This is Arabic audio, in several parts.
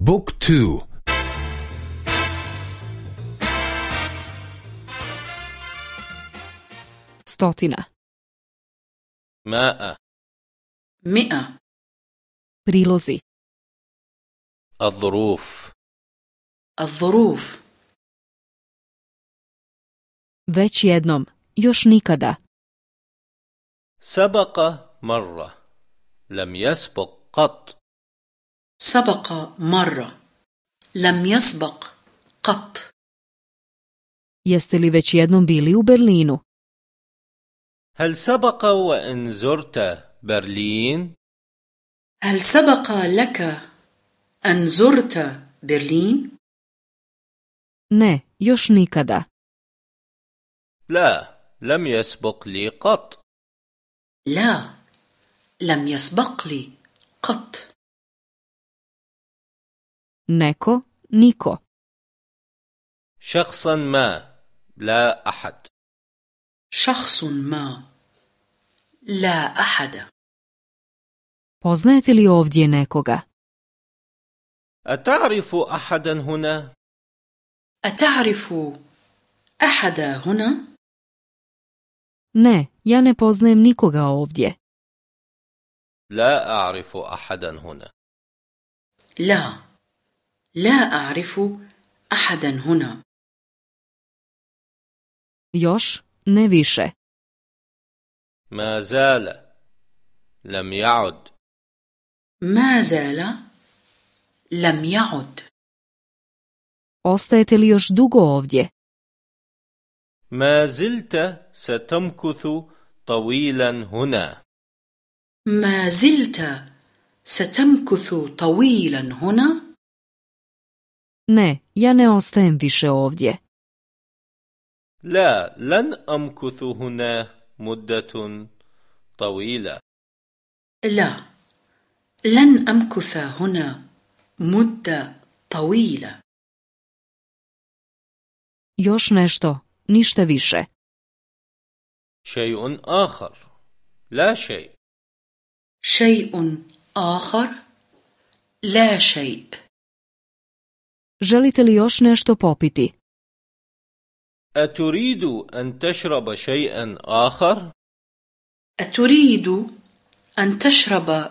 بوك تو. stotina, ماء. مئة. prilozi, الظروف. الظروف. Već jednom, još nikada, سبق مرة. لم يسبق قط. سبق مرة لم يسبق قط jeste li već jednom bili u Berlinu? هل سبق وإن زرت برلين؟ هل سبق لك أن زرت برلين؟ Ne, još nikada. لا لم يسبق لي قط لا لم يسبق لي قط Neko, niko. شخصا ما لا أحد شخص ما لا أحد Poznajete li ovdje nekoga? أتعرف أحدا هنا؟ أتعرف أحد هنا؟ Ne, ja ne poznajem nikoga ovdje. لا أعرف أحدا هنا لا لا أعرف أحدا هنا Još, ne više. ما زال لم يعد ما زال لم يعد Ostajete li još dugo ovdje? ما زلت ستمكث طويلا هنا ما زلت ستمكث طويلا هنا؟ Ne, ja ne ostajem više ovdje. لا لن أمكث هنا مدة طويلة لا لن أمكث هنا مدة طويلة Još nešto, ništa više. شيء آخر لا شيء شيء آخر لا شيء Želite li još nešto popiti? أتريد أن تشرب شيئا آخر؟ أتريد أن تشرب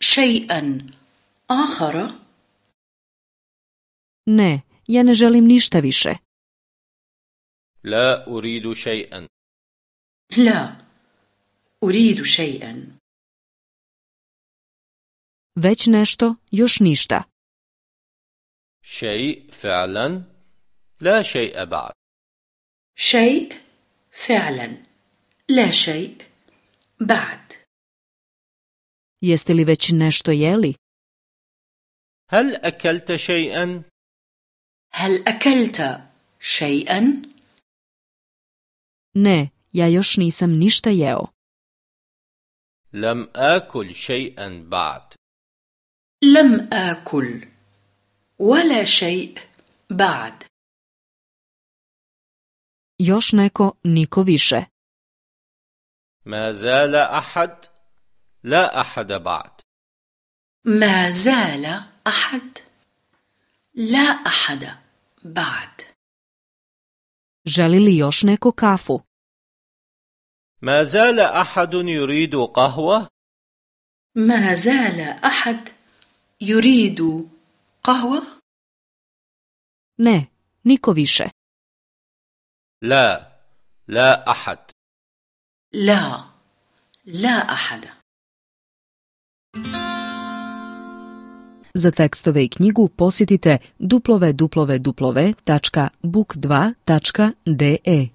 شيئا آخر؟ Ne, ja ne želim ništa više. لا أريد شيئا لا أريد شيئا Već nešto, još ništa. شيء فعلا لا شيء بعد شيء فعلا لا شيء بعد Jeste li već nešto jeli? هل أكلت شيئا؟ هل أكلت شيئا؟ Ne, ja još nisam ništa jeo. لم آكل شيئا بعد لم آكل ولا شيء بعد Još neko, niko više. ما زال أحد لا أحد بعد ما زال أحد لا أحد بعد Želi li još neko kafu? ما زال أحد يريد قهوة ما زال أحد يريد قهوة؟ Ne, niko više. لا لا أحد لا لا أحد Za tekstove i knjigu posjetite www.book2.de.